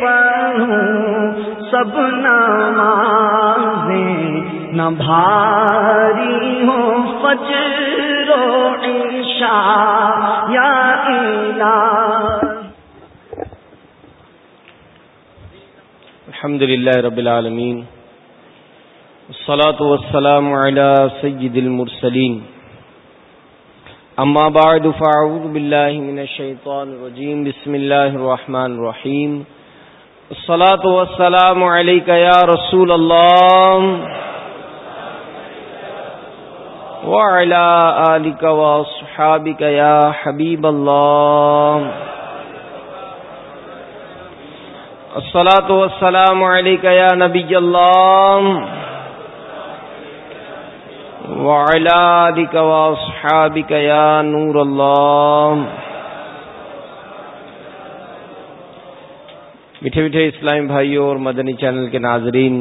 پڑھوں سب نمازیں نہ بھاری ہو فجر و عشاء یا الہ الحمد لله رب العالمين والصلاة والسلام على سيد المرسلين أما بعد فأعوذ بالله من الشيطان الرجيم بسم الله الرحمن الرحيم الصلاة والسلام عليك يا رسول الله. وعلى آلك وأصحابك يا حبيب الله. الصلاة والسلام عليك يا نبي الله. وعلى آلك وأصحابك يا نور الله. میٹھے میٹھے اسلامی بھائیوں اور مدنی چینل کے ناظرین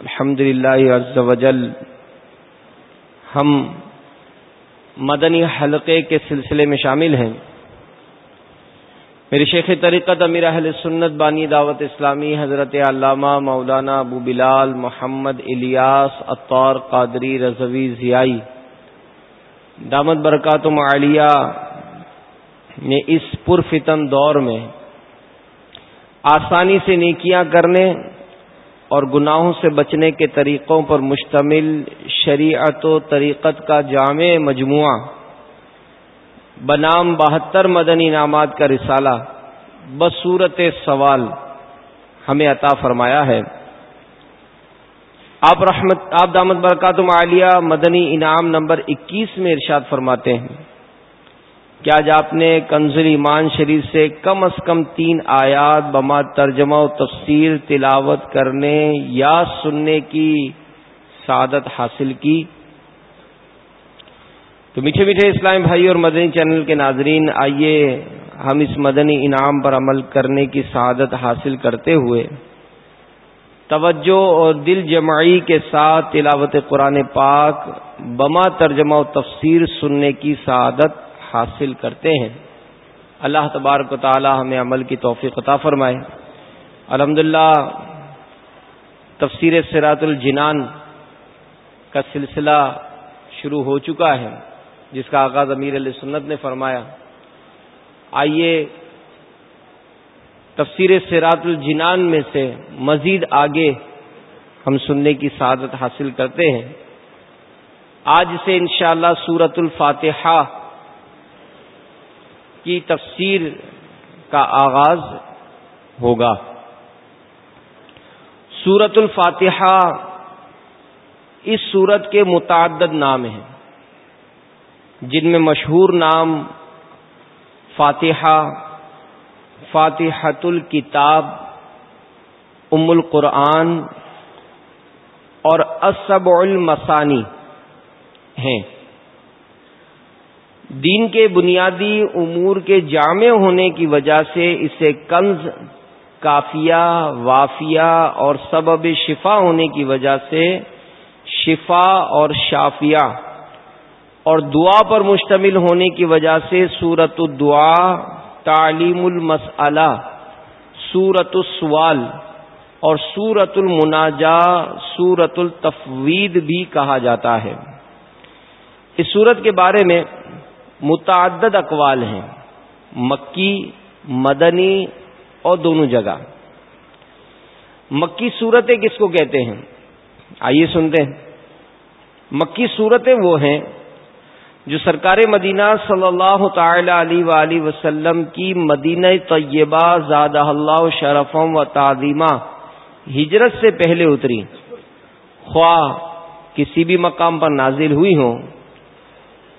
الحمد للہ ہم مدنی حلقے کے سلسلے میں شامل ہیں۔ میری شیخ طریقت امیر اہل سنت بانی دعوت اسلامی، حضرت علامہ مولانا ابو بلال محمد الیاس اطور قادری رضوی ضیائی، دامت برکات معالیہ نے اس پرفتن دور میں آسانی سے نیکیاں کرنے اور گناہوں سے بچنے کے طریقوں پر مشتمل شریعت و طریقت کا جامع مجموعہ۔ بنام بہتر مدنی انعامات کا رسالہ بصورت سوال ہمیں عطا فرمایا ہے۔ آپ رحمت، آپ دامت برکاتم عالیہ مدنی انعام نمبر اکیس میں ارشاد فرماتے ہیں۔ کہ آج آپ نے کنزل ایمان شریف سے کم از کم تین آیات بما ترجمہ و تفسیر تلاوت کرنے یا سننے کی سعادت حاصل کی؟ تو میٹھے میٹھے اسلام بھائی اور مدنی چینل کے ناظرین، آئیے ہم اس مدنی انعام پر عمل کرنے کی سعادت حاصل کرتے ہوئے توجہ اور دل جمعی کے ساتھ تلاوت قرآن پاک، بما ترجمہ و تفسیر سننے کی سعادت حاصل کرتے ہیں۔ اللہ تبارک و تعالی ہمیں عمل کی توفیق عطا فرمائے۔ الحمد تفسیر سرات الجنان کا سلسلہ شروع ہو چکا ہے، جس کا آغاز امیر علیہ سنت نے فرمایا۔ آئیے، تفسیر سرات الجنان میں سے مزید آگے ہم سننے کی سعادت حاصل کرتے ہیں۔ آج سے انشاءاللہ اللہ سورت الفاتحہ کی تفسیر کا آغاز ہوگا۔ سورت الفاتحہ اس سورت کے متعدد نام ہیں، جن میں مشہور نام فاتحہ فاتحت الکتاب، ام القرآن اور اسب المسانی ہیں۔ دین کے بنیادی امور کے جامع ہونے کی وجہ سے اسے کنز، کافیہ، وافیہ اور سبب شفا ہونے کی وجہ سے شفا اور شافیہ اور دعا پر مشتمل ہونے کی وجہ سے سورت الدعا، تعلیم المسلہ سورت السوال اور سورت المناجا سورت التفوید بھی کہا جاتا ہے۔ اس سورت کے بارے میں متعدد اقوال ہیں۔ مکی، مدنی اور دونوں جگہ۔ مکی صورتیں کس کو کہتے ہیں؟ آئیے سنتے ہیں۔ مکی صورتیں وہ ہیں جو سرکار مدینہ صلی اللہ تعالی علیہ وسلم کی مدینہ طیبہ زادہ اللہ شرفم و تعظیمہ ہجرت سے پہلے اتری۔ خواہ کسی بھی مقام پر نازل ہوئی ہوں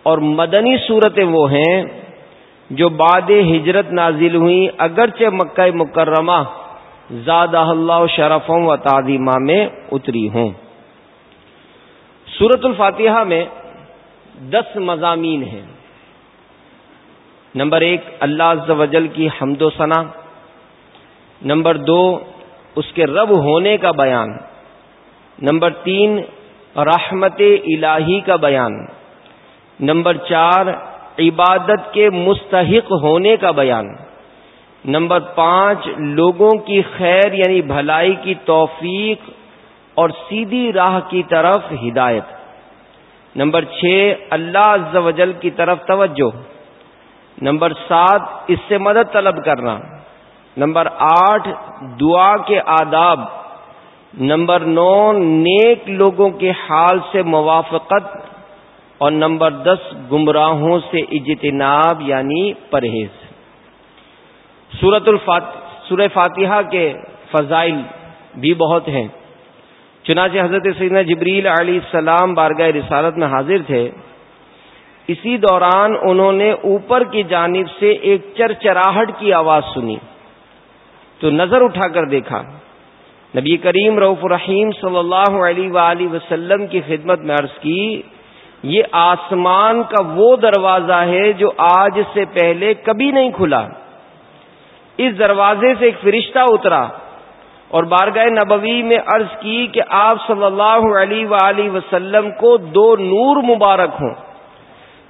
اور مدنی صورتیں وہ ہیں جو بعد ہجرت نازل ہوئی اگرچہ مکہ مکرمہ زادہ اللہ شرفم و تعظیمہ میں اتری ہوں۔ سورت الفاتحہ میں دس مضامین ہیں۔ نمبر ایک، اللہ عز و جل کی حمد و ثنا۔ نمبر دو، اس کے رب ہونے کا بیان۔ نمبر تین، رحمت الہی کا بیان۔ نمبر چار، عبادت کے مستحق ہونے کا بیان۔ نمبر پانچ، لوگوں کی خیر یعنی بھلائی کی توفیق اور سیدھی راہ کی طرف ہدایت۔ نمبر چھ، اللہ عز و جل کی طرف توجہ۔ نمبر سات، اس سے مدد طلب کرنا۔ نمبر آٹھ، دعا کے آداب۔ نمبر نو، نیک لوگوں کے حال سے موافقت۔ اور نمبر دس، گمراہوں سے اجتناب یعنی پرہیز۔ سورت الفات سورہ فاتحہ کے فضائل بھی بہت ہیں۔ چنانچہ حضرت سیدنا جبریل علیہ السلام بارگاہ رسالت میں حاضر تھے۔ اسی دوران انہوں نے اوپر کی جانب سے ایک چرچراہٹ کی آواز سنی۔ تو نظر اٹھا کر دیکھا۔ نبی کریم رعف الرحیم صلی اللہ علیہ وآلہ وسلم کی خدمت میں عرض کی یہ آسمان کا وہ دروازہ ہے جو آج سے پہلے کبھی نہیں کھلا۔ اس دروازے سے ایک فرشتہ اترا اور بارگاہ نبوی میں عرض کی کہ آپ صلی اللہ علیہ وآلہ وسلم کو دو نور مبارک ہوں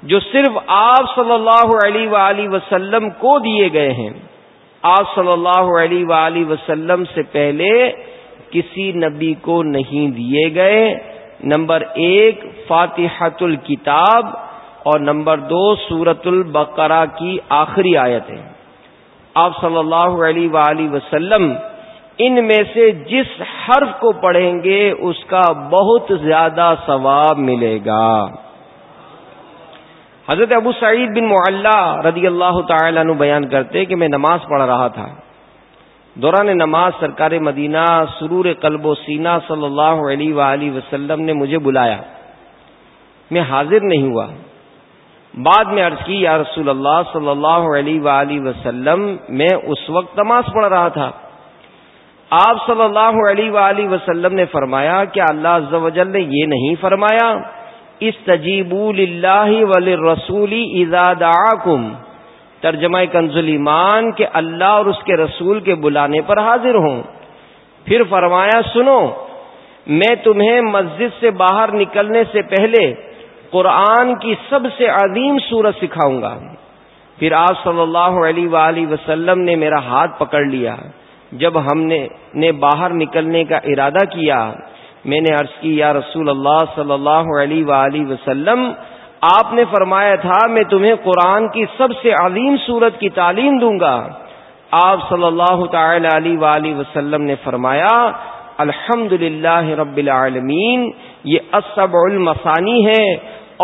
جو صرف آپ صلی اللہ علیہ وآلہ وسلم کو دیے گئے ہیں۔ آپ صلی اللہ علیہ وآلہ وسلم سے پہلے کسی نبی کو نہیں دیے گئے۔ نمبر ایک فاتحت الکتاب اور نمبر دو سورت البقرہ کی آخری آیت ہے۔ آپ صلی اللہ علیہ وآلہ وسلم ان میں سے جس حرف کو پڑھیں گے اس کا بہت زیادہ ثواب ملے گا۔ حضرت ابو سعید بن معلہ رضی اللہ تعالی عنہ بیان کرتے کہ میں نماز پڑھ رہا تھا۔ دوران نماز سرکار مدینہ سرور قلب و سینا صلی اللہ علیہ وآلہ وسلم نے مجھے بلایا۔ میں حاضر نہیں ہوا۔ بعد میں عرض کی، یا رسول اللہ صلی اللہ علیہ وآلہ وسلم، میں اس وقت نماز پڑھ رہا تھا۔ آپ صلی اللہ علیہ وآلہ وسلم نے فرمایا کہ اللہ عز و جل نے یہ نہیں فرمایا اس تجیب اللہ ولی رسولی ازاد ترجمہ کنز ایمان کہ اللہ اور اس کے رسول کے بلانے پر حاضر ہوں۔ پھر فرمایا، سنو، میں تمہیں مسجد سے باہر نکلنے سے پہلے قرآن کی سب سے عظیم صورت سکھاؤں گا۔ پھر آپ صلی اللہ علیہ وآلہ وسلم نے میرا ہاتھ پکڑ لیا۔ جب ہم نے نے باہر نکلنے کا ارادہ کیا، میں نے عرض کی، یا رسول اللہ صلی اللہ علیہ وآلہ وسلم آپ نے فرمایا تھا، میں تمہیں قرآن کی سب سے عظیم صورت کی تعلیم دوں گا۔ آپ صلی اللہ تعالی علیہ وآلہ وسلم نے فرمایا الحمد رب العالمین، یہ اسب المسانی ہے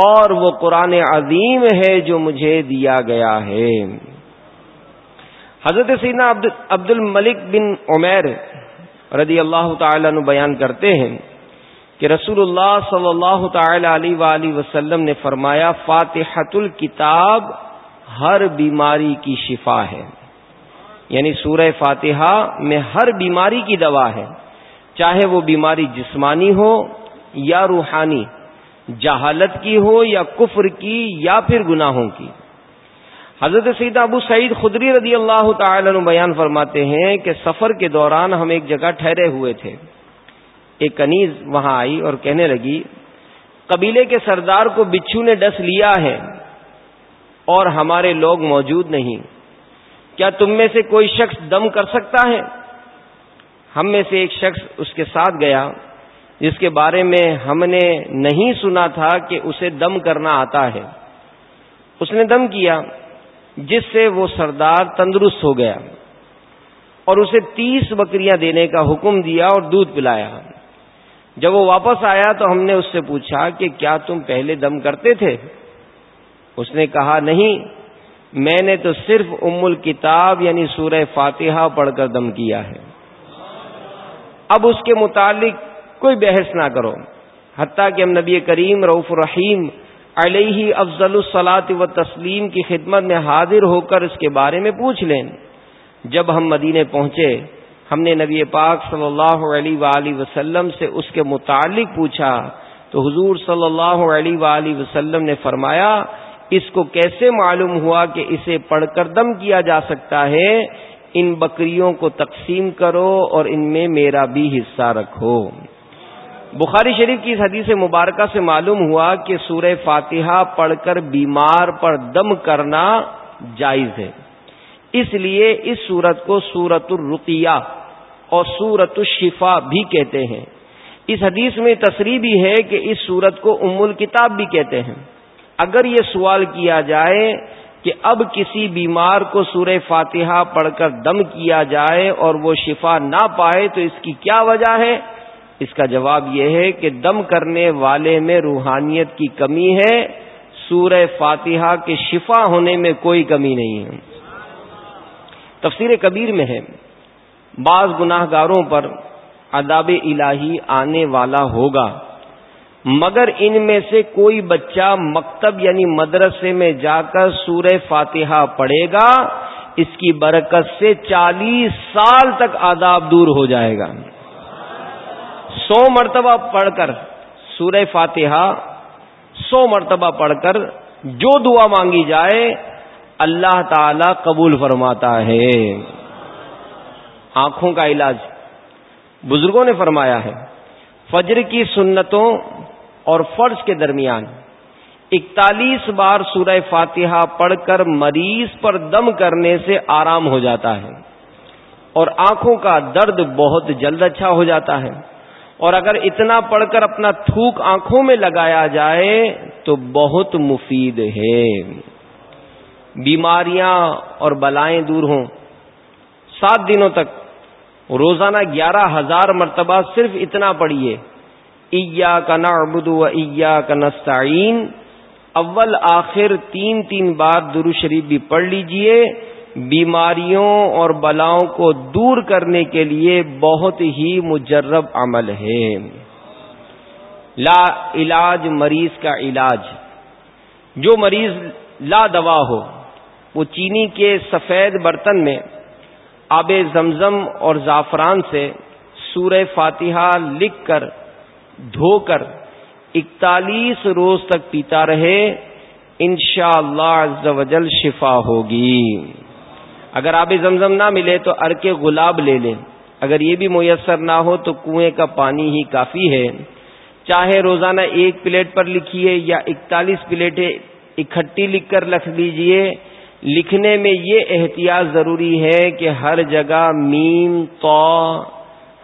اور وہ قرآن عظیم ہے جو مجھے دیا گیا ہے۔ حضرت سینا عبد الملک بن عمیر رضی اللہ تعالی عنہ بیان کرتے ہیں۔ کہ رسول اللہ صلی اللہ تعالی علیہ وآلہ وسلم نے فرمایا فاتحت الکتاب ہر بیماری کی شفا ہے۔ یعنی سورہ فاتحہ میں ہر بیماری کی دوا ہے۔ چاہے وہ بیماری جسمانی ہو یا روحانی، جہالت کی ہو یا کفر کی یا پھر گناہوں کی۔ حضرت سیدہ ابو سعید خدری رضی اللہ تعالی عنہ بیان فرماتے ہیں کہ سفر کے دوران ہم ایک جگہ ٹھہرے ہوئے تھے۔ ایک کنیز وہاں آئی اور کہنے لگی، قبیلے کے سردار کو بچھو نے ڈس لیا ہے اور ہمارے لوگ موجود نہیں۔ کیا تم میں سے کوئی شخص دم کر سکتا ہے؟ ہم میں سے ایک شخص اس کے ساتھ گیا، جس کے بارے میں ہم نے نہیں سنا تھا کہ اسے دم کرنا آتا ہے۔ اس نے دم کیا، جس سے وہ سردار تندرست ہو گیا اور اسے تیس بکریاں دینے کا حکم دیا اور دودھ پلایا۔ جب وہ واپس آیا تو ہم نے اس سے پوچھا کہ کیا تم پہلے دم کرتے تھے؟ اس نے کہا، نہیں، میں نے تو صرف ام الکتاب یعنی سورہ فاتحہ پڑھ کر دم کیا ہے۔ اب اس کے متعلق کوئی بحث نہ کرو۔ حتیٰ کہ ہم نبی کریم رعف الرحیم علیہ افضل الصلاط و تسلیم کی خدمت میں حاضر ہو کر اس کے بارے میں پوچھ لیں۔ جب ہم مدینے پہنچے ہم نے نبی پاک صلی اللہ علیہ وآلہ وسلم سے اس کے متعلق پوچھا، تو حضور صلی اللہ علیہ وآلہ وسلم نے فرمایا، اس کو کیسے معلوم ہوا کہ اسے پڑھ کر دم کیا جا سکتا ہے؟ ان بکریوں کو تقسیم کرو اور ان میں میرا بھی حصہ رکھو۔ بخاری شریف کی اس حدیث مبارکہ سے معلوم ہوا کہ سورہ فاتحہ پڑھ کر بیمار پر دم کرنا جائز ہے۔ اس لیے اس سورت کو سورت الرقیہ اور سورت الشفا بھی کہتے ہیں۔ اس حدیث میں تصریح بھی ہے کہ اس سورت کو ام الکتاب بھی کہتے ہیں۔ اگر یہ سوال کیا جائے کہ اب کسی بیمار کو سورہ فاتحہ پڑھ کر دم کیا جائے اور وہ شفا نہ پائے تو اس کی کیا وجہ ہے؟ اس کا جواب یہ ہے کہ دم کرنے والے میں روحانیت کی کمی ہے، سورہ فاتحہ کے شفا ہونے میں کوئی کمی نہیں ہے۔ تفسیر کبیر میں ہے۔ بعض گناہ گاروں پر اداب الہی آنے والا ہوگا، مگر ان میں سے کوئی بچہ مکتب یعنی مدرسے میں جا کر سورہ فاتحہ پڑھے گا، اس کی برکت سے چالیس سال تک آداب دور ہو جائے گا۔ سو مرتبہ پڑھ کر سورہ فاتحہ، سو مرتبہ پڑھ کر جو دعا مانگی جائے اللہ تعالی قبول فرماتا ہے۔ آنکھوں کا علاج بزرگوں نے فرمایا ہے۔ فجر کی سنتوں اور فرض کے درمیان اکتالیس بار سورہ فاتحہ پڑھ کر مریض پر دم کرنے سے آرام ہو جاتا ہے۔ اور آنکھوں کا درد بہت جلد اچھا ہو جاتا ہے۔ اور اگر اتنا پڑھ کر اپنا تھوک آنکھوں میں لگایا جائے تو بہت مفید ہے۔ بیماریاں اور بلائیں دور ہوں۔ سات دنوں تک روزانہ گیارہ ہزار مرتبہ صرف اتنا پڑھیے۔ ایا کا نعبد و ایا کا نستعین اول، آخر، تین تین بار درو شریف بھی پڑھ لیجیے۔ بیماریوں اور بلاؤں کو دور کرنے کے لیے بہت ہی مجرب عمل ہے۔ لا علاج مریض کا علاج۔ جو مریض لا دوا ہو وہ چینی کے سفید برتن میں آب زمزم اور زعفران سے سورہ فاتحہ لکھ کر دھو کر اکتالیس روز تک پیتا رہے، انشاءاللہ اللہ شفا ہوگی۔ اگر آب زمزم نہ ملے تو ارک گلاب لے لیں۔ اگر یہ بھی میسر نہ ہو تو کنویں کا پانی ہی کافی ہے۔ چاہے روزانہ ایک پلیٹ پر لکھیے یا اکتالیس پلیٹیں اکٹھی لکھ کر رکھ دیجیے لکھنے میں یہ احتیاط ضروری ہے کہ ہر جگہ میم تو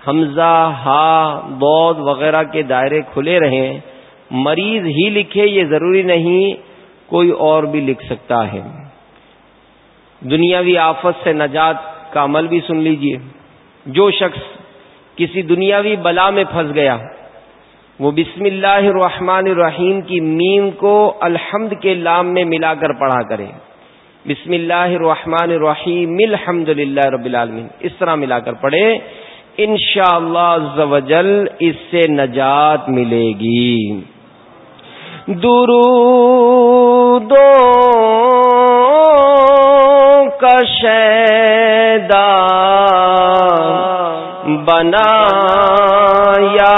حمزہ، ہا بود وغیرہ کے دائرے کھلے رہیں۔ مریض ہی لکھے یہ ضروری نہیں، کوئی اور بھی لکھ سکتا ہے۔ دنیاوی آفت سے نجات کا عمل بھی سن لیجیے۔ جو شخص کسی دنیاوی بلا میں پھنس گیا، وہ بسم اللہ الرحمن الرحیم کی میم کو الحمد کے لام میں ملا کر پڑھا کرے۔ بسم اللہ الرحمن الرحیم الحمد للہ رب العالمین۔ اس طرح ملا کر پڑھے ان شاء اللہ اس سے نجات ملے گی۔ درو دو کشیدا بنا یا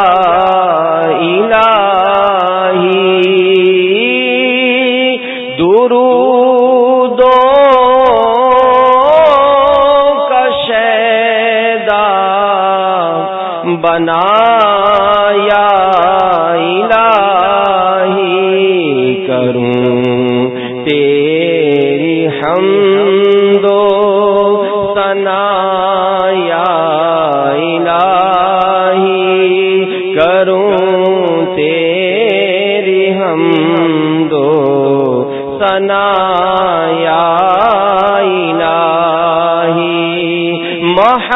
بنایا الہی کروں تیری ہم دو سنایا الہی کروں تیری ہم دو سنایا الہی محبت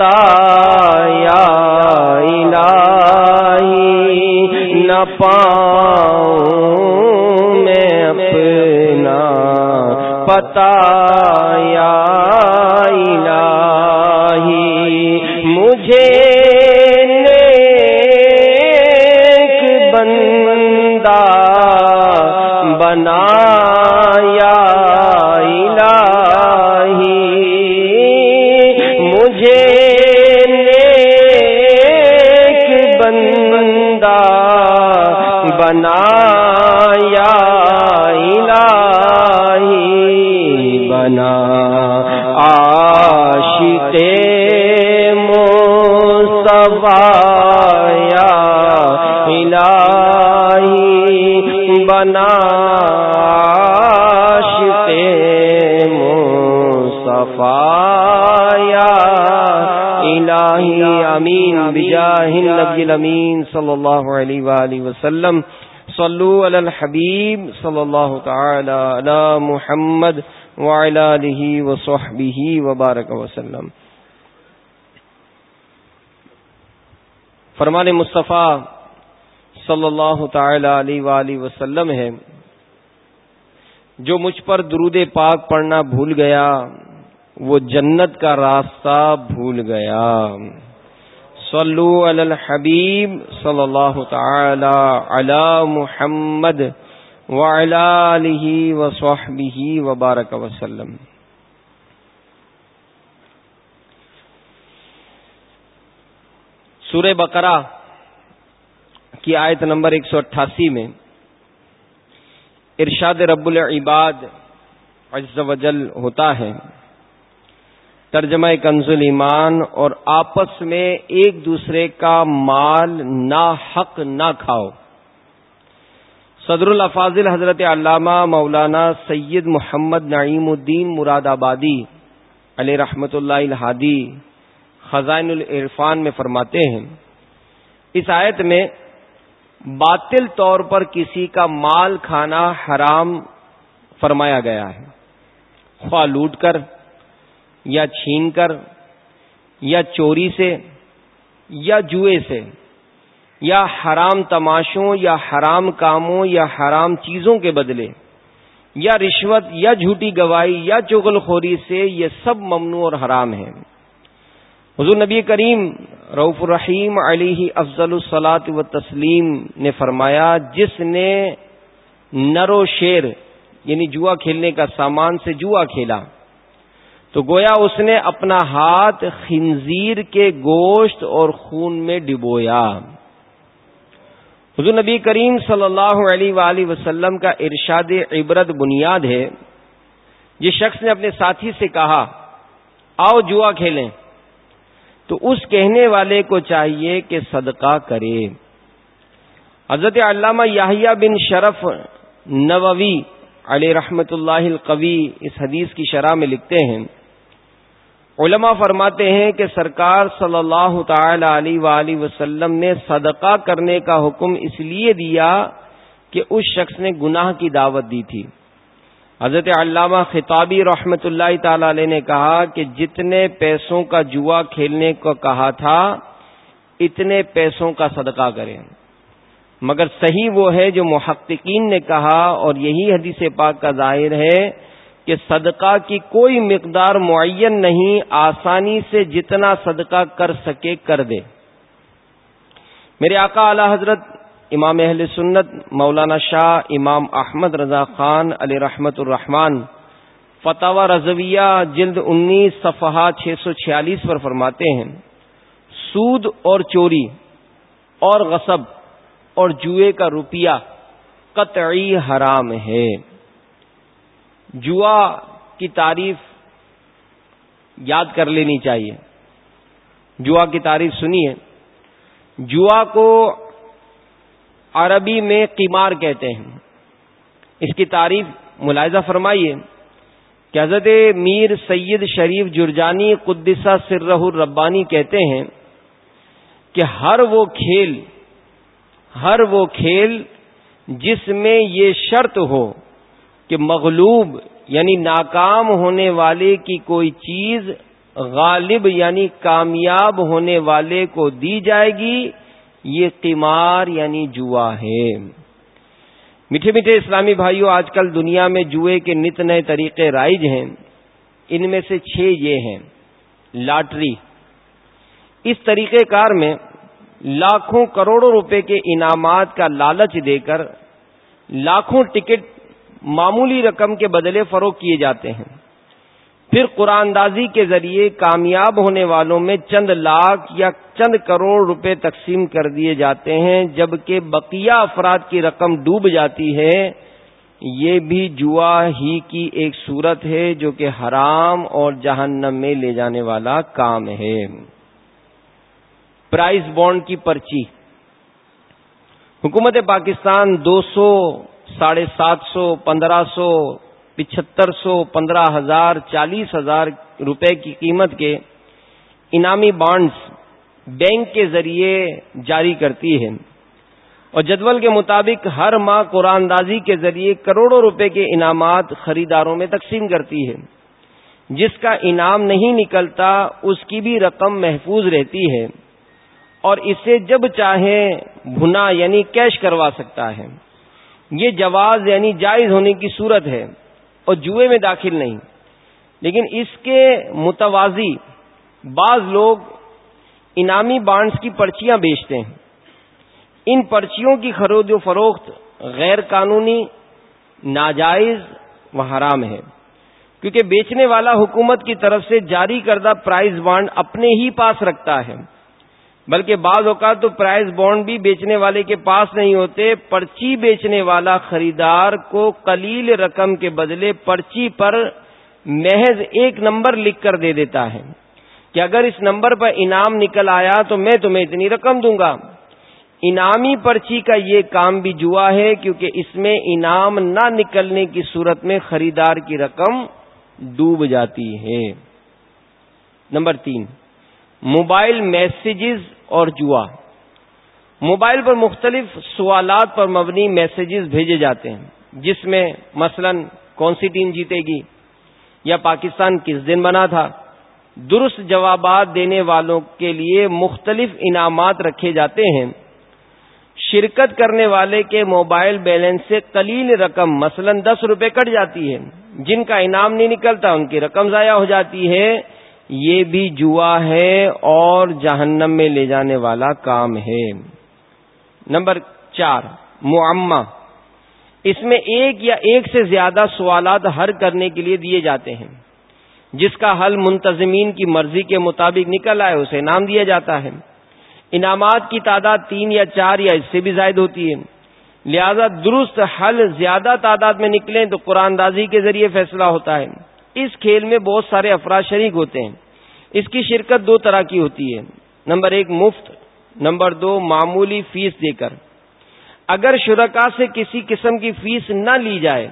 یا الہی نہ پاؤں میں اپنا پتا یا الہی مجھے یا الہی، بنا عاشق مصطفیٰ، یا الہی، بنا عاشق مصطفیٰ، یا الہی امین بجاہ النبی الامین صلی اللہ علیہ وآلہ وسلم۔ صلو علی الحبیب صلی اللہ تعالی علی محمد وعلی آلہ وصحبہ وبارک وسلم۔ فرمان مصطفیٰ صلی اللہ تعالی علیہ وآلہ وسلم ہے۔ جو مجھ پر درود پاک پڑھنا بھول گیا، وہ جنت کا راستہ بھول گیا۔ صلو علی الحبیب صلی اللہ تعالی علی محمد وعلی وصحبہ وبارک وسلم. سورہ بقرہ کی آیت نمبر ایک سو اٹھاسی میں ارشاد رب العباد عز و جل ہوتا ہے ترجمہ کنز ایمان اور آپس میں ایک دوسرے کا مال نہ حق نہ کھاؤ۔ صدر الافاظل حضرت علامہ مولانا سید محمد نعیم الدین مراد آبادی علیہ رحمت اللہ الحادی خزائن العرفان میں فرماتے ہیں۔ اس آیت میں باطل طور پر کسی کا مال کھانا حرام فرمایا گیا ہے۔ خواہ لوٹ کر یا چھین کر، یا چوری سے، یا جوئے سے، یا حرام تماشوں، یا حرام کاموں، یا حرام چیزوں کے بدلے، یا رشوت، یا جھوٹی گواہی، یا چغل خوری سے یہ سب ممنوع اور حرام ہے حضور نبی کریم روف الرحیم علیہ افضل الصلاط و تسلیم نے فرمایا، جس نے نرو شیر یعنی جوا کھیلنے کا سامان سے جوا کھیلا تو گویا اس نے اپنا ہاتھ خنزیر کے گوشت اور خون میں ڈبویا۔ حضور نبی کریم صلی اللہ علیہ وآلہ وسلم کا ارشاد عبرت بنیاد ہے۔ جس شخص نے اپنے ساتھی سے کہا، آؤ جوا کھیلیں۔ تو اس کہنے والے کو چاہیے کہ صدقہ کرے۔ حضرت علامہ یاہیا بن شرف نووی علیہ رحمت اللہ القوی اس حدیث کی شرح میں لکھتے ہیں۔ علماء فرماتے ہیں کہ سرکار صلی اللہ تعالی علیہ وآلہ وسلم نے صدقہ کرنے کا حکم اس لیے دیا کہ اس شخص نے گناہ کی دعوت دی تھی۔ حضرت علامہ خطابی رحمت اللہ تعالی علیہ نے کہا کہ جتنے پیسوں کا جوا کھیلنے کو کہا تھا، اتنے پیسوں کا صدقہ کریں۔ مگر صحیح وہ ہے جو محققین نے کہا اور یہی حدیث پاک کا ظاہر ہے کہ صدقہ کی کوئی مقدار معین نہیں، آسانی سے جتنا صدقہ کر سکے کر دے۔ میرے آقا اعلی حضرت امام اہل سنت مولانا شاہ امام احمد رضا خان علی رحمت الرحمان فتح رضویہ جلد انیس صفحہ چھ سو چھیالیس پر فرماتے ہیں، سود اور چوری اور غصب اور جوئے کا روپیہ قطعی حرام ہے۔ جوا کی تعریف یاد کر لینی چاہیے۔ جوا کی تعریف سنیے جوا کو عربی میں قیمار کہتے ہیں۔ اس کی تعریف ملاحظہ فرمائیے۔ کہ حضرت میر سید شریف جرجانی قدسہ سرہ الربانی کہتے ہیں کہ ہر وہ کھیل، ہر وہ کھیل جس میں یہ شرط ہو کہ مغلوب یعنی ناکام ہونے والے کی کوئی چیز غالب یعنی کامیاب ہونے والے کو دی جائے گی، یہ قمار یعنی جوا ہے۔ میٹھے میٹھے اسلامی بھائیوں آج کل دنیا میں جوئے کے نت نئے طریقے رائج ہیں۔ ان میں سے چھ یہ ہیں، لاٹری۔ اس طریقہ کار میں لاکھوں کروڑوں روپے کے انعامات کا لالچ دے کر، لاکھوں ٹکٹ معمولی رقم کے بدلے فروغ کیے جاتے ہیں۔ پھر قرآن دازی کے ذریعے کامیاب ہونے والوں میں چند لاکھ یا چند کروڑ روپے تقسیم کر دیے جاتے ہیں، جبکہ بقیہ افراد کی رقم ڈوب جاتی ہے۔ یہ بھی جوا ہی کی ایک صورت ہے جو کہ حرام اور جہنم میں لے جانے والا کام ہے۔ پرائز بانڈ کی پرچی۔ حکومت پاکستان دو سو ساڑھے سات سو، پندرہ سو پچہتر سو، پندرہ ہزار، چالیس ہزار روپے کی قیمت کے انعامی بانڈز بینک کے ذریعے جاری کرتی ہے اور جدول کے مطابق ہر ماہ قرآن دازی کے ذریعے کروڑوں روپے کے انعامات خریداروں میں تقسیم کرتی ہے جس کا انعام نہیں نکلتا، اس کی بھی رقم محفوظ رہتی ہے اور اسے جب چاہے بھنا یعنی کیش کروا سکتا ہے۔ یہ جواز یعنی جائز ہونے کی صورت ہے اور جوئے میں داخل نہیں۔ لیکن اس کے متوازی بعض لوگ انعامی بانڈز کی پرچیاں بیچتے ہیں۔ ان پرچیوں کی خرید و فروخت غیر قانونی، ناجائز و حرام ہے۔ کیونکہ بیچنے والا حکومت کی طرف سے جاری کردہ پرائز بانڈ اپنے ہی پاس رکھتا ہے۔ بلکہ بعض اوقات تو پرائز بانڈ بھی بیچنے والے کے پاس نہیں ہوتے، پرچی بیچنے والا خریدار کو قلیل رقم کے بدلے پرچی پر محض ایک نمبر لکھ کر دے دیتا ہے۔ کہ اگر اس نمبر پر انعام نکل آیا تو میں تمہیں اتنی رقم دوں گا۔ انعامی پرچی کا یہ کام بھی جوا ہے کیونکہ اس میں انعام نہ نکلنے کی صورت میں خریدار کی رقم ڈوب جاتی ہے۔ نمبر تین، موبائل میسیجز اور جوا۔ موبائل پر مختلف سوالات پر مبنی میسیجز بھیجے جاتے ہیں، جس میں مثلا کون سی ٹیم جیتے گی یا پاکستان کس دن بنا تھا؟ درست جوابات دینے والوں کے لیے مختلف انعامات رکھے جاتے ہیں۔ شرکت کرنے والے کے موبائل بیلنس سے قلیل رقم مثلا دس روپے کٹ جاتی ہے، جن کا انعام نہیں نکلتا، ان کی رقم ضائع ہو جاتی ہے۔ یہ بھی جوا ہے اور جہنم میں لے جانے والا کام ہے۔ نمبر چار، معمہ۔ اس میں ایک یا ایک سے زیادہ سوالات حل کرنے کے لیے دیے جاتے ہیں۔ جس کا حل منتظمین کی مرضی کے مطابق نکل آئے، اسے نام دیا جاتا ہے۔ انعامات کی تعداد تین یا چار یا اس سے بھی زائد ہوتی ہے۔ لہذا درست حل زیادہ تعداد میں نکلیں تو قرآن دازی کے ذریعے فیصلہ ہوتا ہے۔ اس کھیل میں بہت سارے افراد شریک ہوتے ہیں۔ اس کی شرکت دو طرح کی ہوتی ہے۔ نمبر ایک، مفت۔ نمبر دو، معمولی فیس دے کر۔ اگر شرکا سے کسی قسم کی فیس نہ لی جائے،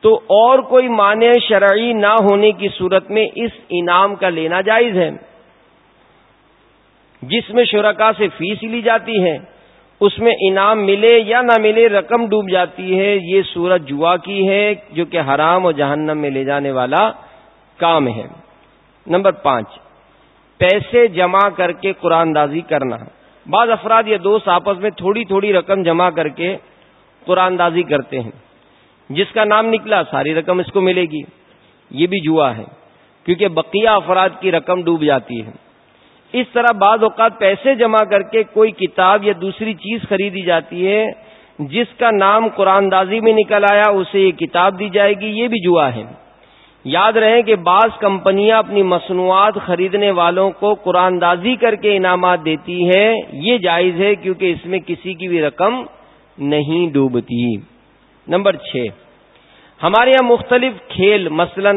تو اور کوئی معنی شرعی نہ ہونے کی صورت میں اس انعام کا لینا جائز ہے۔ جس میں شرکا سے فیس لی جاتی ہے اس میں انعام ملے یا نہ ملے رقم ڈوب جاتی ہے، یہ سورج جوا کی ہے، جو کہ حرام اور جہنم میں لے جانے والا کام ہے۔ نمبر پانچ، پیسے جمع کر کے قرآن دازی کرنا۔ بعض افراد یا دوست آپس میں تھوڑی تھوڑی رقم جمع کر کے قرآن دازی کرتے ہیں۔ جس کا نام نکلا، ساری رقم اس کو ملے گی۔ یہ بھی جوا ہے، کیونکہ بقیہ افراد کی رقم ڈوب جاتی ہے۔ اس طرح بعض اوقات پیسے جمع کر کے کوئی کتاب یا دوسری چیز خریدی جاتی ہے، جس کا نام قرآن دازی میں نکل آیا، اسے یہ کتاب دی جائے گی، یہ بھی جوا ہے۔ یاد رہے کہ بعض کمپنیاں اپنی مصنوعات خریدنے والوں کو قرآن دازی کر کے انعامات دیتی ہے یہ جائز ہے کیونکہ اس میں کسی کی بھی رقم نہیں ڈوبتی۔ نمبر چھ، ہمارے یہاں مختلف کھیل، مثلا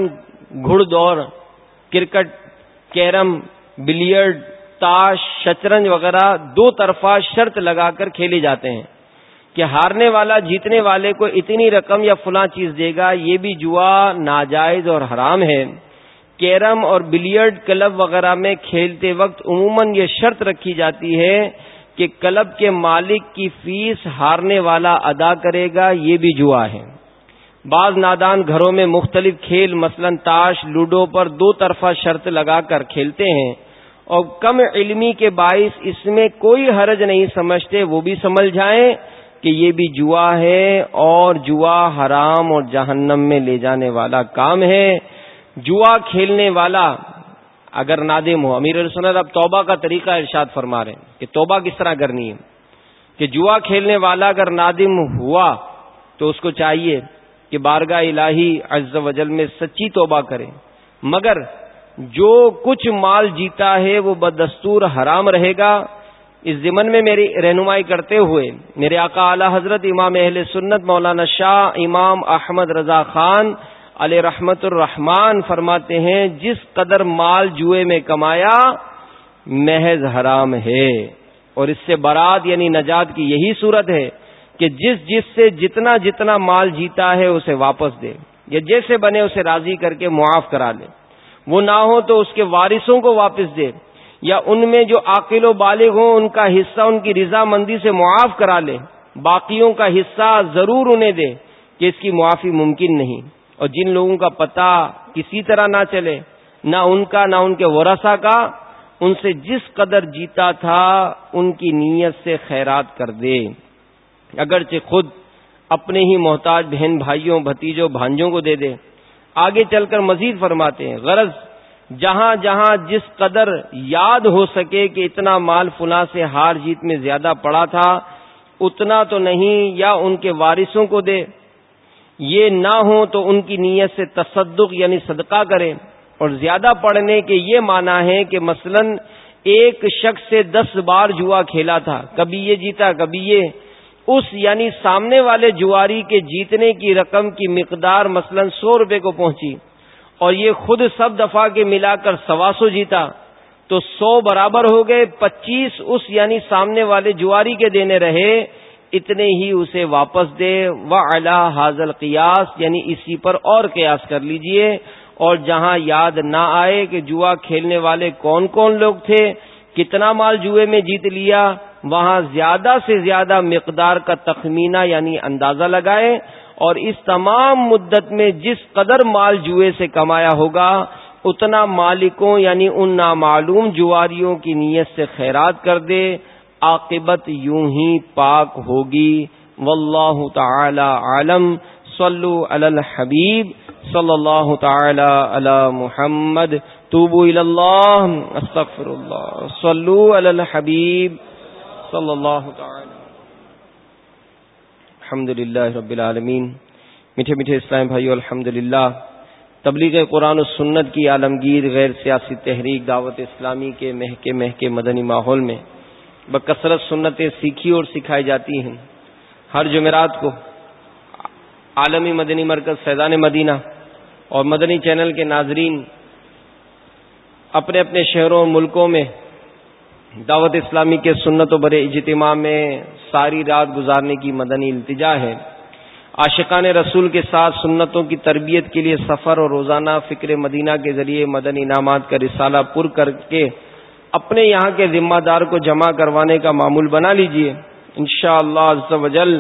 گھڑ دوڑ، کرکٹ، کیرم بلیئرڈ، تاش، شطرنج وغیرہ دو طرفہ شرط لگا کر کھیلے جاتے ہیں کہ ہارنے والا، جیتنے والے کو اتنی رقم یا فلاں چیز دے گا، یہ بھی جوا ناجائز اور حرام ہے۔ کیرم اور بلیئرڈ کلب وغیرہ میں کھیلتے وقت عموماً یہ شرط رکھی جاتی ہے کہ کلب کے مالک کی فیس ہارنے والا ادا کرے گا، یہ بھی جوا ہے۔ بعض نادان گھروں میں مختلف کھیل، مثلا تاش، لوڈو پر دو طرفہ شرط لگا کر کھیلتے ہیں۔ اور کم علمی کے باعث اس میں کوئی حرج نہیں سمجھتے، وہ بھی سمجھ جائیں کہ یہ بھی جوا ہے اور جوا حرام اور جہنم میں لے جانے والا کام ہے۔ جوا کھیلنے والا، اگر نادم ہو، امیر سنت اب توبہ کا طریقہ ارشاد فرما رہے ہیں کہ توبہ کس طرح کرنی ہے؟ کہ جوا کھیلنے والا اگر نادم ہوا تو اس کو چاہیے کہ بارگاہ الہی عز و جل میں سچی توبہ کرے۔ مگر جو کچھ مال جیتا ہے وہ بدستور حرام رہے گا۔ اس ضمن میں میری رہنمائی کرتے ہوئے میرے آقا اعلی حضرت امام اہل سنت مولانا شاہ امام احمد رضا خان علیہ رحمت الرحمان فرماتے ہیں، جس قدر مال جوئے میں کمایا، محض حرام ہے۔ اور اس سے برات یعنی نجات کی یہی صورت ہے کہ جس جس سے جتنا جتنا مال جیتا ہے، اسے واپس دے۔ یا جیسے بنے، اسے راضی کر کے معاف کرا لے۔ وہ نہ ہو تو اس کے وارثوں کو واپس دے یا ان میں جو عاقل و بالغ ہوں، ان کا حصہ، ان کی رضا مندی سے معاف کرا لے۔ باقیوں کا حصہ ضرور انہیں دے کہ اس کی معافی ممکن نہیں۔ اور جن لوگوں کا پتہ کسی طرح نہ چلے، نہ ان کا، نہ ان کے ورثہ کا، ان سے جس قدر جیتا تھا، ان کی نیت سے خیرات کر دے۔ اگرچہ خود اپنے ہی محتاج بہن بھائیوں، بھتیجوں، بھانجوں کو دے دے آگے چل کر مزید فرماتے ہیں، غرض جہاں جہاں جس قدر یاد ہو سکے کہ اتنا مال فلاں سے ہار جیت میں زیادہ پڑا تھا، اتنا تو نہیں یا ان کے وارثوں کو دے۔ یہ نہ ہو تو ان کی نیت سے تصدق یعنی صدقہ کرے۔ اور زیادہ پڑھنے کے یہ مانا ہے کہ مثلا ایک شخص سے دس بار جوا کھیلا تھا، کبھی یہ جیتا، کبھی یہ۔ اس یعنی سامنے والے جواری کے جیتنے کی رقم کی مقدار مثلا سو روپے کو پہنچی اور یہ خود سب دفعہ کے ملا کر سوا سو جیتا تو سو برابر ہو گئے، پچیس اس یعنی سامنے والے جواری کے دینے رہے، اتنے ہی اسے واپس دے و اعلی حاضل قیاس یعنی اسی پر اور قیاس کر لیجیے۔ اور جہاں یاد نہ آئے کہ جوا کھیلنے والے کون کون لوگ تھے، کتنا مال جوئے میں جیت لیا وہاں زیادہ سے زیادہ مقدار کا تخمینہ یعنی اندازہ لگائے اور اس تمام مدت میں جس قدر مال جوئے سے کمایا ہوگا، اتنا مالکوں یعنی ان نامعلوم جواریوں کی نیت سے خیرات کر دے، عاقبت یوں ہی پاک ہوگی۔ واللہ تعالی عالم۔ صلو علی الحبیب۔ صلی اللہ تعالی علی محمد۔ توبو اللہ۔ استغفر اللہ۔ صلو علی الحبیب۔ صلی اللہ تعالی الحمد للہ رب العالمین. میٹھے میٹھے اسلام بھائی الحمد للہ تبلیغ قرآن و سنت کی عالمگیر غیر سیاسی تحریک دعوت اسلامی کے مہکے مہکے مدنی ماحول میں بکثرت سنتیں سیکھی اور سکھائی جاتی ہیں. ہر جمعرات کو عالمی مدنی مرکز فیضان مدینہ اور مدنی چینل کے ناظرین اپنے اپنے شہروں اور ملکوں میں دعوت اسلامی کے سنت و برے اجتماع میں ساری رات گزارنے کی مدنی التجا ہے۔ عاشقان رسول کے ساتھ سنتوں کی تربیت کے لیے سفر اور روزانہ فکر مدینہ کے ذریعے مدنی انعامات کا رسالہ پر کر کے اپنے یہاں کے ذمہ دار کو جمع کروانے کا معمول بنا لیجیے۔ انشاءاللہ شاء اللہ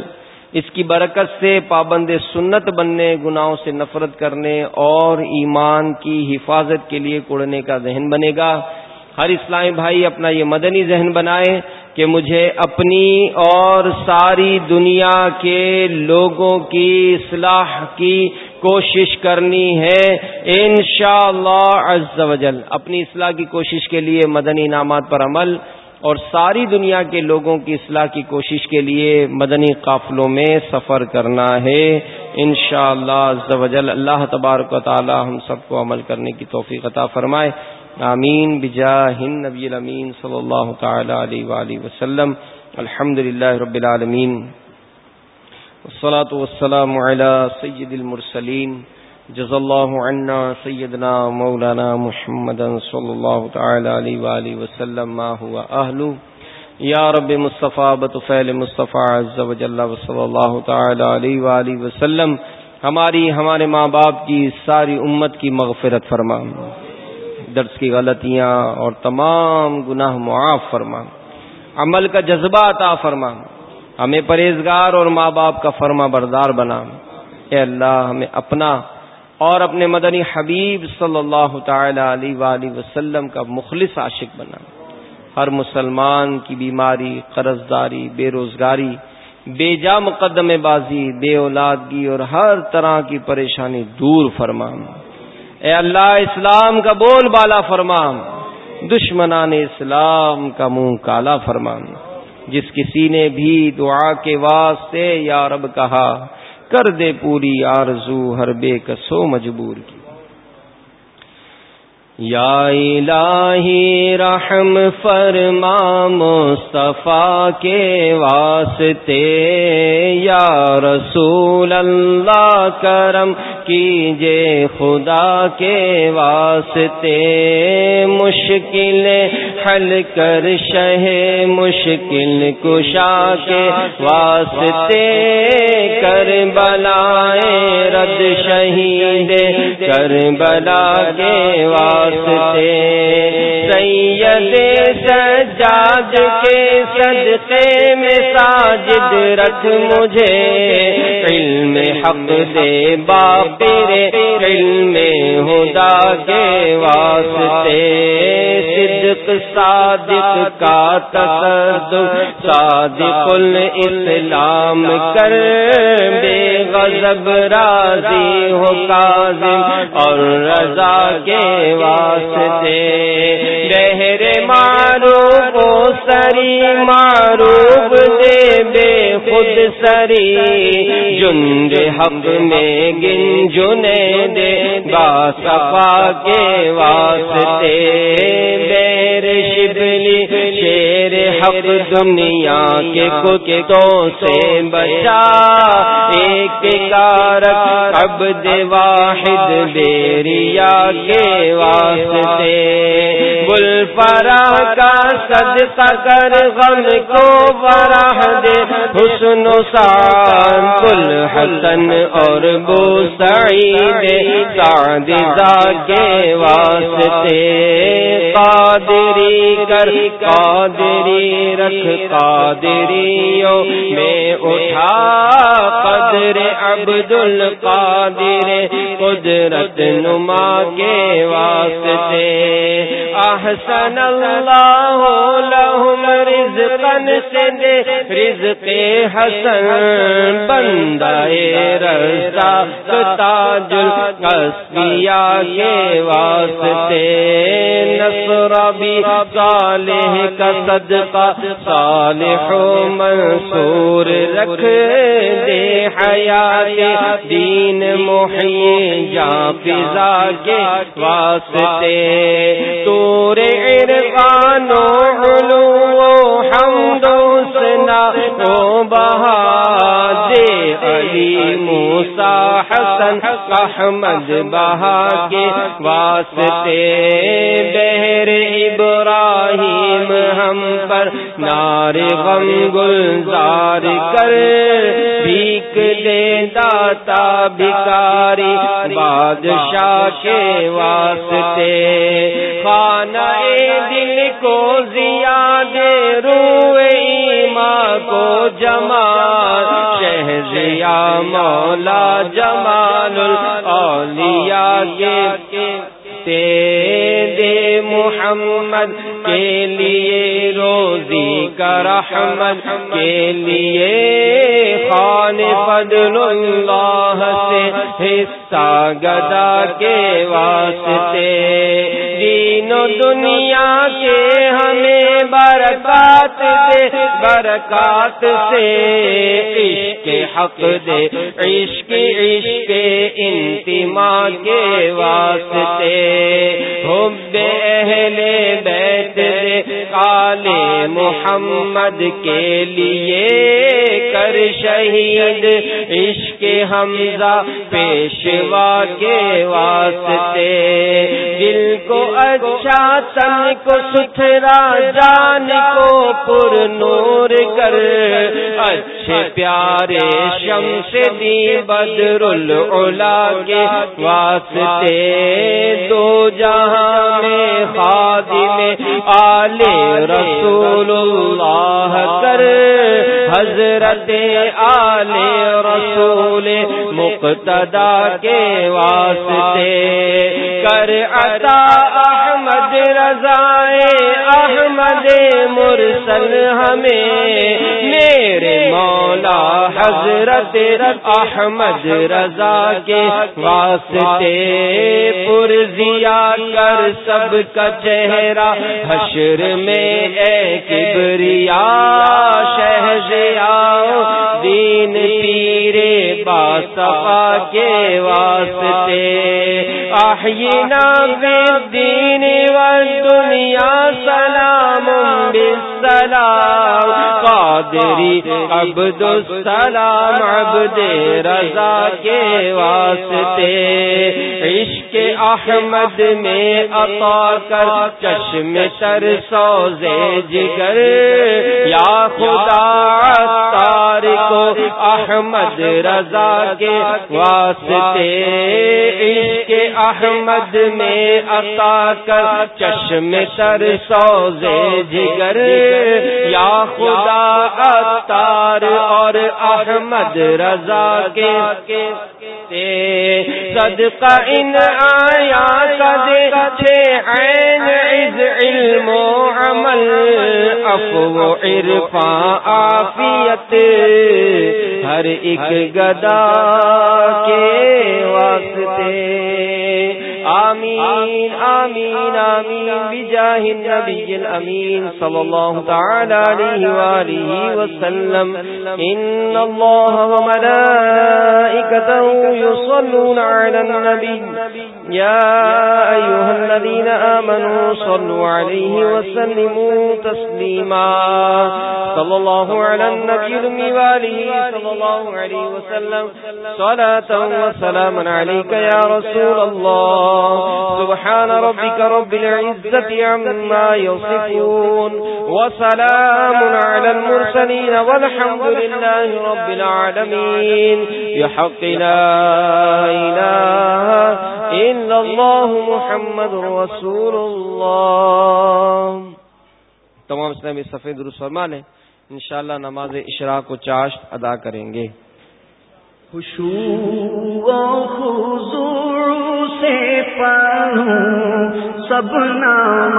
اس کی برکت سے پابند سنت بننے، گناہوں سے نفرت کرنے اور ایمان کی حفاظت کے لیے کوڑنے کا ذہن بنے گا۔ ہر اسلامی بھائی اپنا یہ مدنی ذہن بنائے کہ مجھے اپنی اور ساری دنیا کے لوگوں کی اصلاح کی کوشش کرنی ہے۔ انشاءاللہ عز وجل اپنی اصلاح کی کوشش کے لیے، مدنی انعامات پر عمل اور ساری دنیا کے لوگوں کی اصلاح کی کوشش کے لیے مدنی قافلوں میں سفر کرنا ہے۔ انشاءاللہ شاء اللہ اللہ تبارک و تعالی ہم سب کو عمل کرنے کی توفیق عطا فرمائے۔ آمین بجاہ نبی الامین صلی اللہ تعالی علیہ وآلہ وسلم. الحمد للہ رب العالمین. والصلاة والسلام على سید المرسلین. جز اللہ عنا سیدنا مولانا محمد صلی اللہ تعالی علیہ وآلہ وسلم. ما ہوا اہلو. یا رب مصطفیٰ بطفیل مصطفیٰ عز و جل و صلی اللہ تعالی علیہ وآلہ وسلم. ہماری، ہمارے ماں باپ کی ساری امت کی مغفرت فرما. درس کی غلطیاں اور تمام گناہ معاف فرما۔ عمل کا جذبہ عطا فرما۔ ہمیں پرہیزگار اور ماں باپ کا فرما بردار بنا۔ اے اللہ، ہمیں اپنا اور اپنے مدنی حبیب صلی اللہ تعالی علیہ وآلہ وسلم کا مخلص عاشق بنا۔ ہر مسلمان کی بیماری قرض داری بے روزگاری، بے جا مقدم بازی، بے اولادگی اور ہر طرح کی پریشانی دور فرمام اے اللہ، اسلام کا بول بالا فرمان، دشمنان اسلام کا منہ کالا فرمان۔ جس کسی نے بھی دعا کے واسطے یا رب کہا، کر دے پوری آرزو ہر بے کسو مجبور کی۔ یا الہی رحم فرما مصطفیٰ کے واسطے، یا رسول اللہ کرم کیجے خدا کے واسطے۔ مشکل حل کر شہ مشکل کشا کے واسطے۔ کر بلائے رد شہید کر بلا کے واسطے۔ واسطے سید سجاد کے صدقے میں ساجد رکھ مجھے۔ علم حق دے باپرے، علم خدا کے واسطے۔ صدق صادق کا تصدق صادق الاسلام کر۔ بے غضب راضی ہو کاظم، اور رضا کے واسطے بہر مارو کو سری معروف دے بے خود سری۔ جنگ حق میں گن جنے دے۔ با صفا کے واسطے بیر شبلی حق دنیا کے کتوں سے بچا۔ ایک کارک عبد واحد بیریا کے واسطے۔ گل پرا کا صدقہ کر غم کو براہ دے۔ حسن و سان، گل حسن اور بو سعید سعدزا کے واسطے۔ قادری کر، قادری رکھ قادریوں میں اٹھا قدر عبد القادر قدرت نما کے واسطے۔ احسن اللہ لہم رزقن سے دے رزق حسن بندہ رزا تاج القصفیہ کے واسطے۔ نصر بھی صالح کا صدقہ صالح و منصور رکھ دے حیات دین محیی جا فضا کے واسطے۔ تور عرفان و علو و حمد و سنا و بہا دے علی موسیٰ حسن احمد بہا کے واسطے۔ بہر ابراہیم ہم پر نار غم گلزار کر۔ بھیک دے داتا، بھکاری، بادشاہ کے واسطے۔ خانہ دل کو زیاد روئے، ماں کو جمال۔ شہزیا مولا جمال الاولیاء کے دے محمد کے لیے روزی کا رحمت، کے لیے خان فضل اللہ سے حصہ گدا کے واسطے۔ دین و دنیا کے ہمیں برکات دے، برکات سے عشق حق دے، عشق عشق انتما کے واسطے۔ حب اہل بیت دے کالے محمد کے لیے کر شہید۔ عشق حمزہ پیشوا کے واسطے۔ دل کو اچھا تن کو ستھرا، جان کو پر نور کر۔ اچھے پیارے شمس دی بدر العلا کے واسطے دو جہاں میں خادم آلے رسول اللہ کر۔ حضرت آل رسول مقتدا کے واسطے کر۔ عطا احمد رضائے احمد مرسل ہمیں، میرے مولا حضرت احمد رضا کے واسطے پرزیا کر سب کا چہرہ حشر میں اے کبریا شہزیا دین پیرے باصفا کے واسطے۔ آحینا بالدین والدنیا، سلام بالسلام. قادری عبد السلام عبد رضا کے واسطے عشق احمد میں عطا کر چشم تر سوزے جگر. یا خدا تار کو احمد رضا کے واسطے عشق احمد میں عطا کر چشم تر سوزے جگر. یا خدا اتار اور احمد رضا کے صدقہ ان آیا دے عین عز علم و عمل افو عرفا آفیت ہر ایک گدا کے واسطے۔ آمين آمين آمين بجاه النبي الأمين صلى الله تعالى عليه وآله وسلم. إن الله وملائكته يصلون على النبي يا أيها الذين آمنوا صلوا عليه وسلموا تسليما صلى الله على النبي الأمي وآله صلى الله عليه وسلم. صلاة وسلاما عليك يا رسول الله سبحان ربك رب العزة عما يصفون وسلام على المرسلين والحمد لله رب العالمين يحق لا إله إلا الله محمد رسول الله تمام اسلامی صفحے درست فرما لیں۔ انشاءاللہ نماز اشراق و چاشت ادا کریں گے۔ خوشو خوشو سے پڑھوں سب نام